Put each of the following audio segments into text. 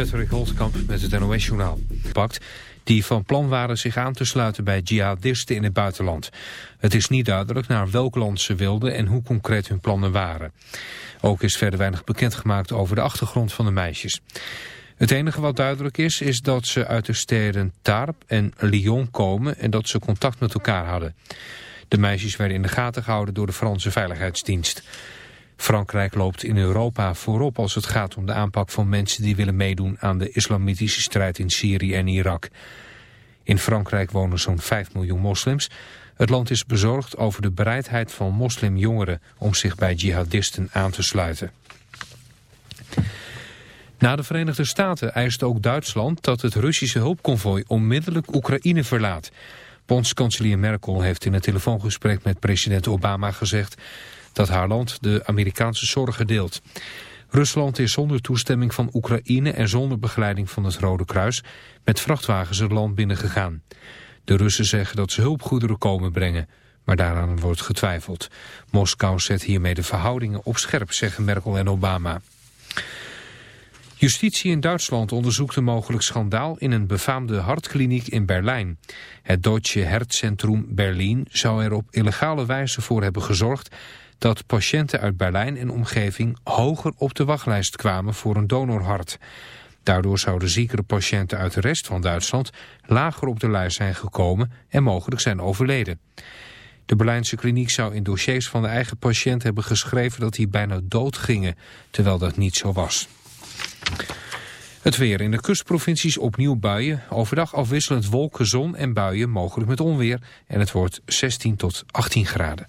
Patrick Holtkamp met het NOS-journaal. Pakt die van plan waren zich aan te sluiten bij jihadisten in het buitenland. Het is niet duidelijk naar welk land ze wilden en hoe concreet hun plannen waren. Ook is verder weinig bekendgemaakt over de achtergrond van de meisjes. Het enige wat duidelijk is, is dat ze uit de steden Tarp en Lyon komen en dat ze contact met elkaar hadden. De meisjes werden in de gaten gehouden door de Franse Veiligheidsdienst. Frankrijk loopt in Europa voorop als het gaat om de aanpak van mensen die willen meedoen aan de islamitische strijd in Syrië en Irak. In Frankrijk wonen zo'n 5 miljoen moslims. Het land is bezorgd over de bereidheid van moslimjongeren om zich bij jihadisten aan te sluiten. Na de Verenigde Staten eist ook Duitsland dat het Russische hulpconvoi onmiddellijk Oekraïne verlaat. Bondskanselier Merkel heeft in een telefoongesprek met president Obama gezegd dat haar land de Amerikaanse zorgen deelt. Rusland is zonder toestemming van Oekraïne en zonder begeleiding van het Rode Kruis met vrachtwagens het land binnengegaan. De Russen zeggen dat ze hulpgoederen komen brengen, maar daaraan wordt getwijfeld. Moskou zet hiermee de verhoudingen op scherp, zeggen Merkel en Obama. Justitie in Duitsland onderzoekt een mogelijk schandaal in een befaamde hartkliniek in Berlijn. Het Deutsche Herzzentrum Berlin zou er op illegale wijze voor hebben gezorgd dat patiënten uit Berlijn en omgeving hoger op de wachtlijst kwamen voor een donorhart. Daardoor zouden ziekere patiënten uit de rest van Duitsland lager op de lijst zijn gekomen en mogelijk zijn overleden. De Berlijnse kliniek zou in dossiers van de eigen patiënt hebben geschreven dat die bijna dood gingen, terwijl dat niet zo was. Het weer in de kustprovincies opnieuw buien. Overdag afwisselend wolken, zon en buien, mogelijk met onweer. En het wordt 16 tot 18 graden.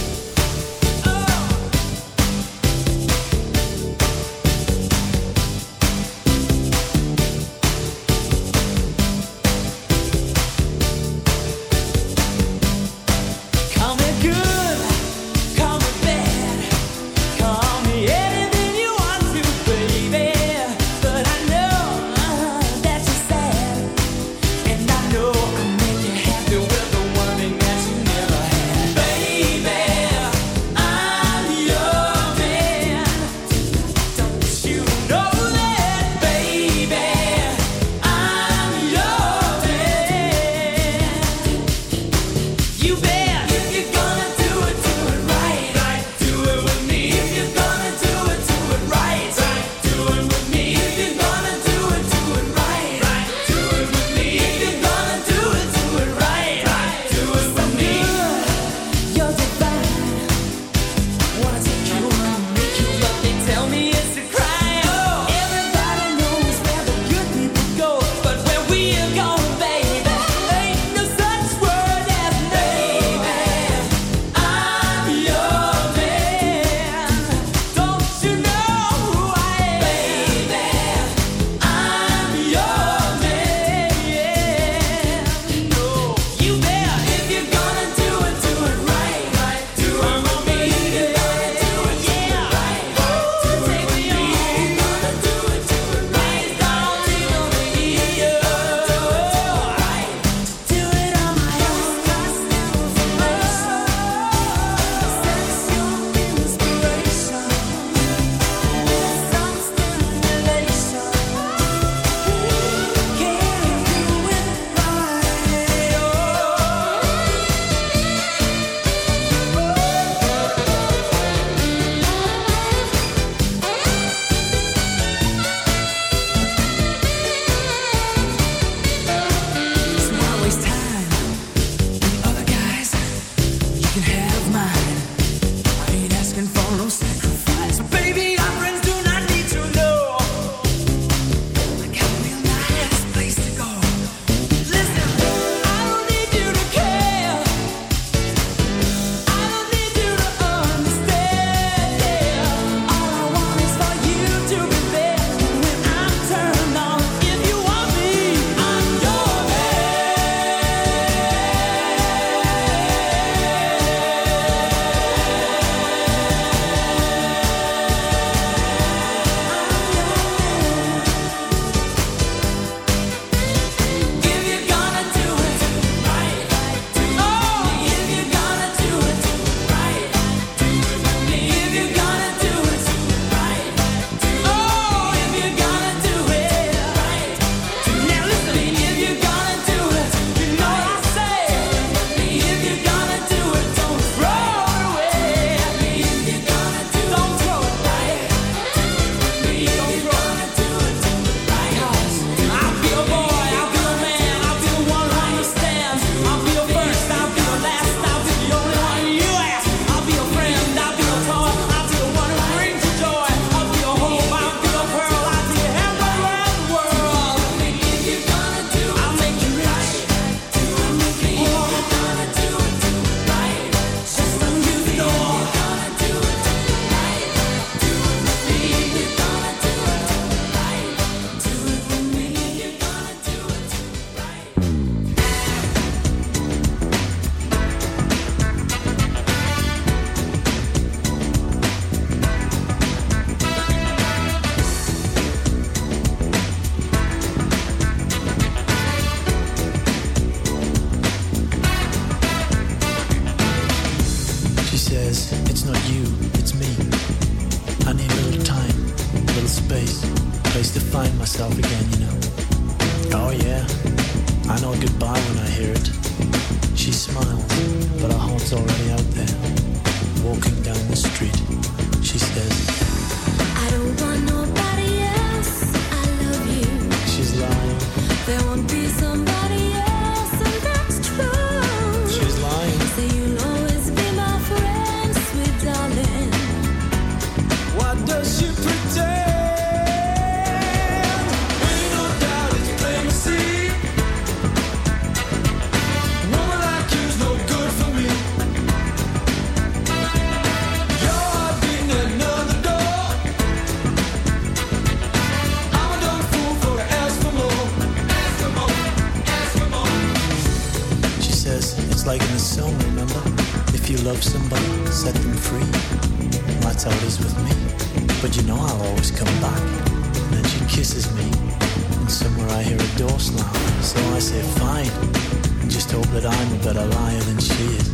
Just hope that I'm a better liar than she is.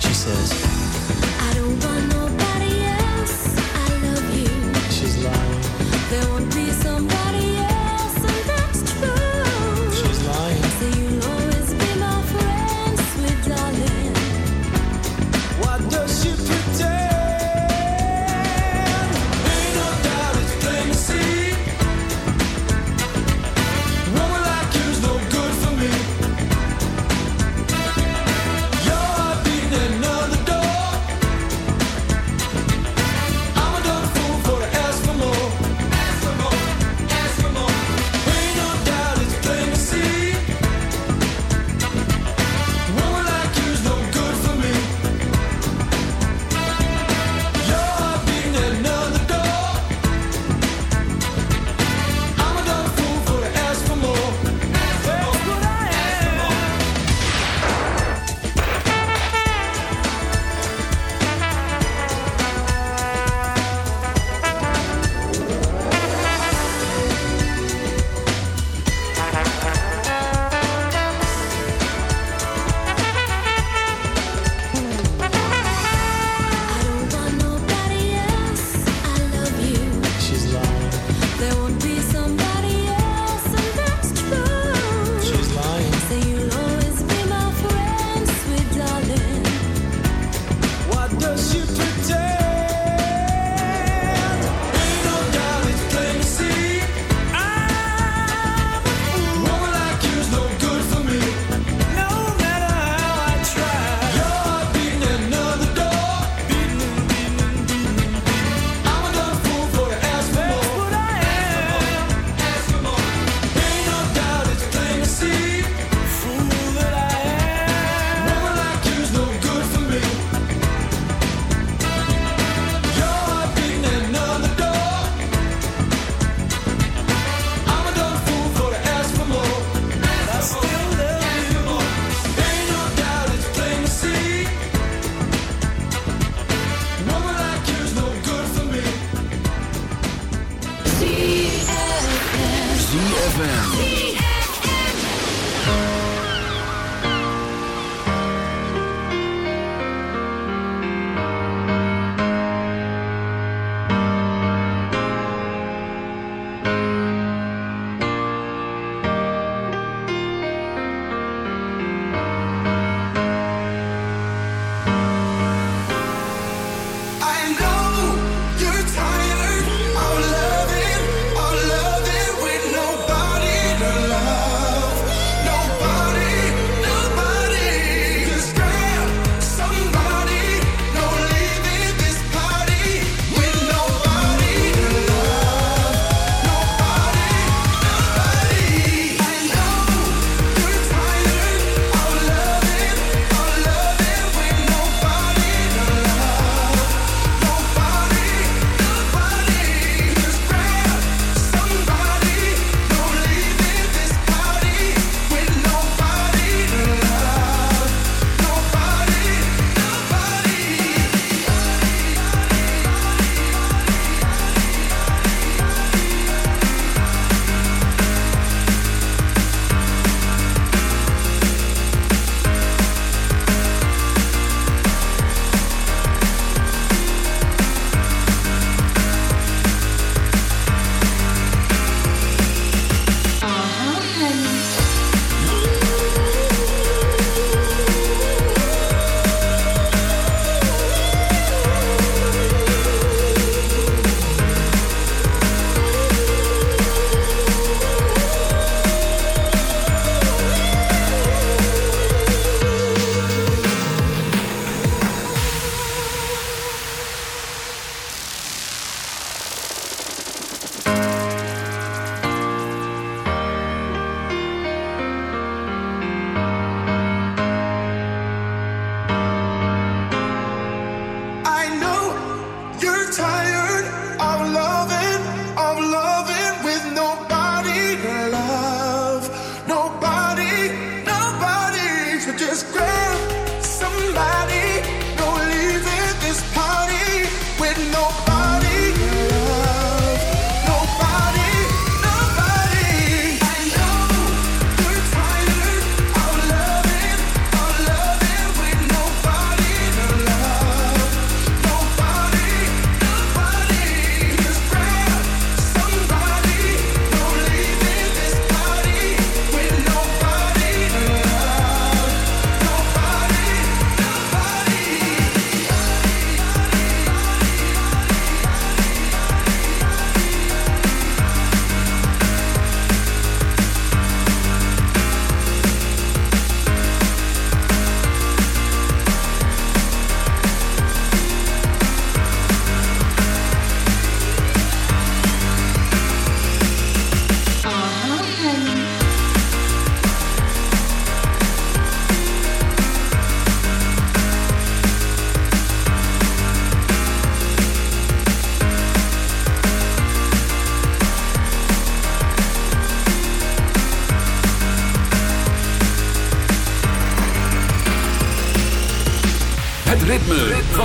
She says, I don't want no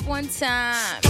up one time.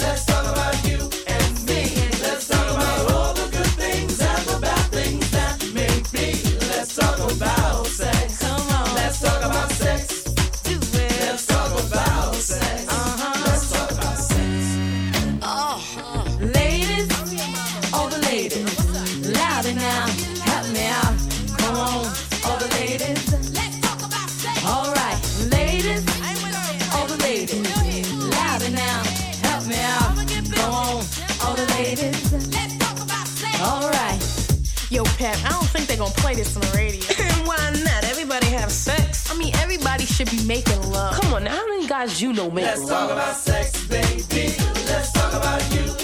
making love. Come on, now, how many guys you know making Let's love? Let's talk about sex, baby. Let's talk about you.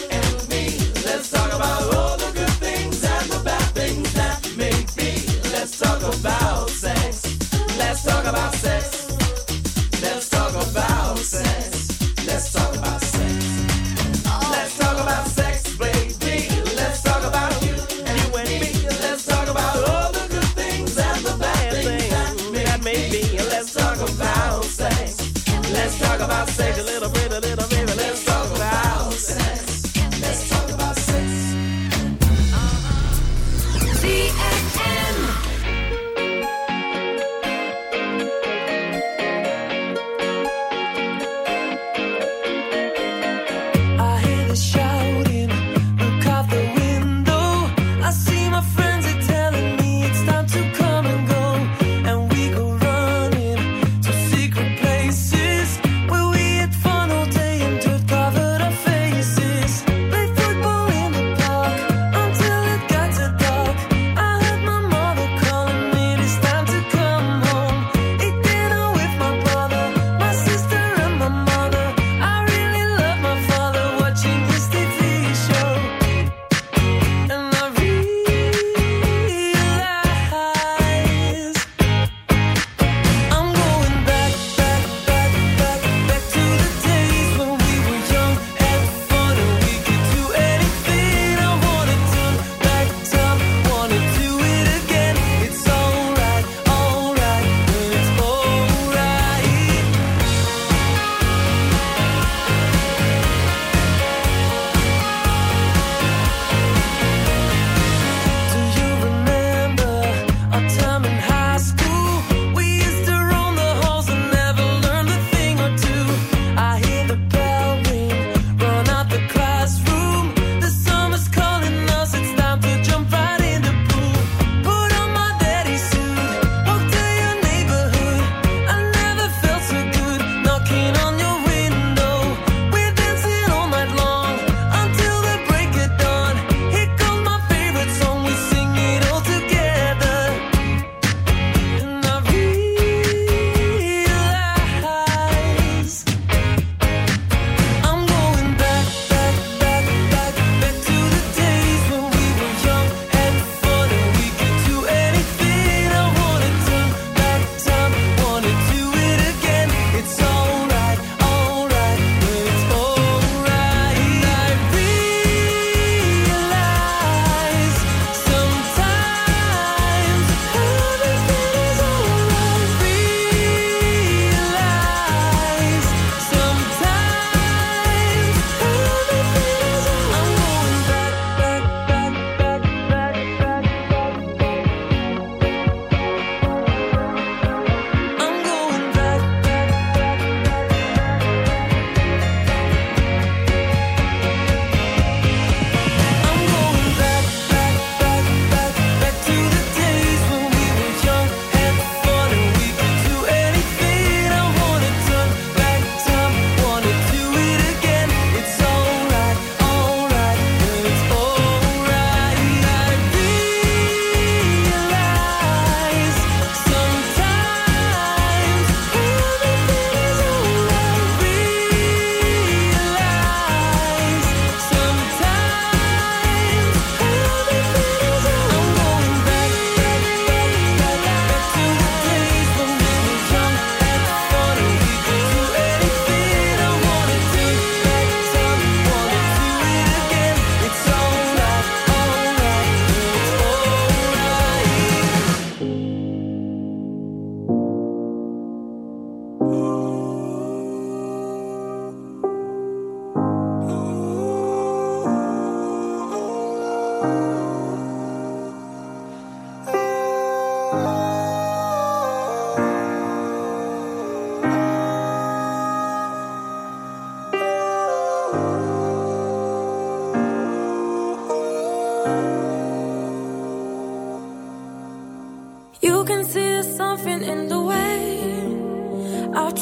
this show.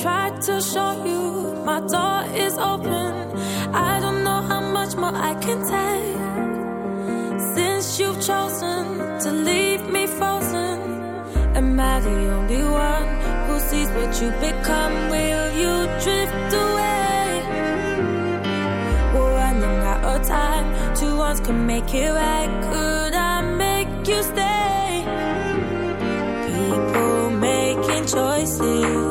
tried to show you my door is open. I don't know how much more I can take since you've chosen to leave me frozen. Am I the only one who sees what you become? Will you drift away? Running out of time. Two ones can make it right. Could I make you stay? People making choices.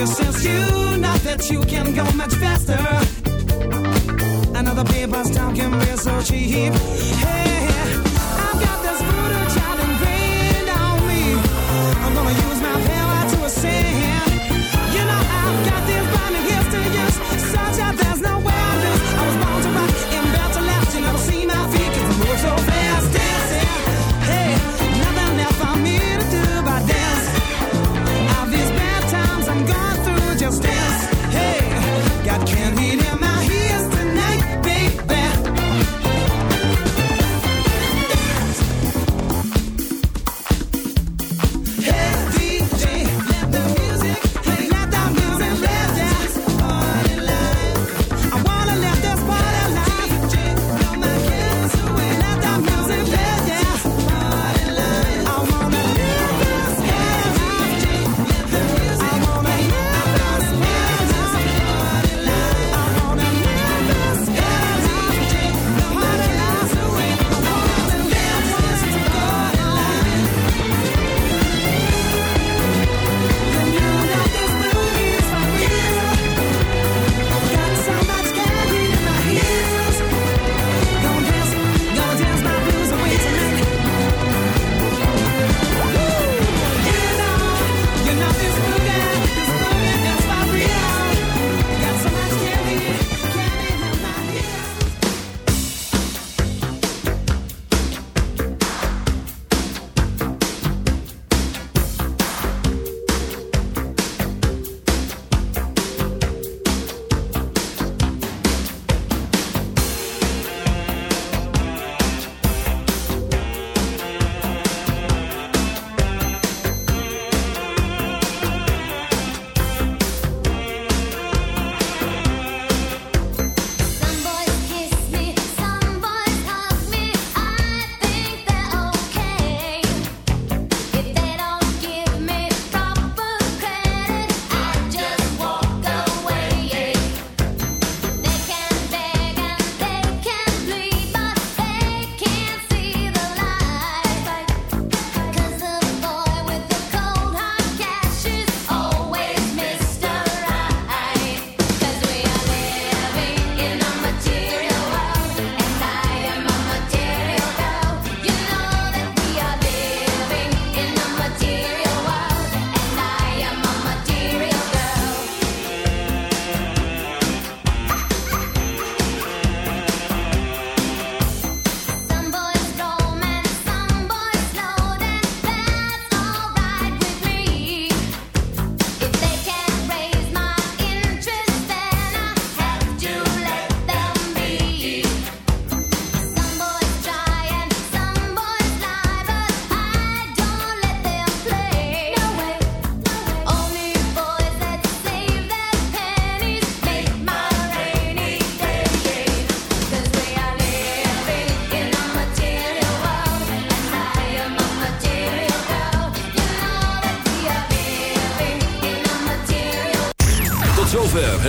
just since you know that you can go much faster. Another people's talking real so cheap. Hey.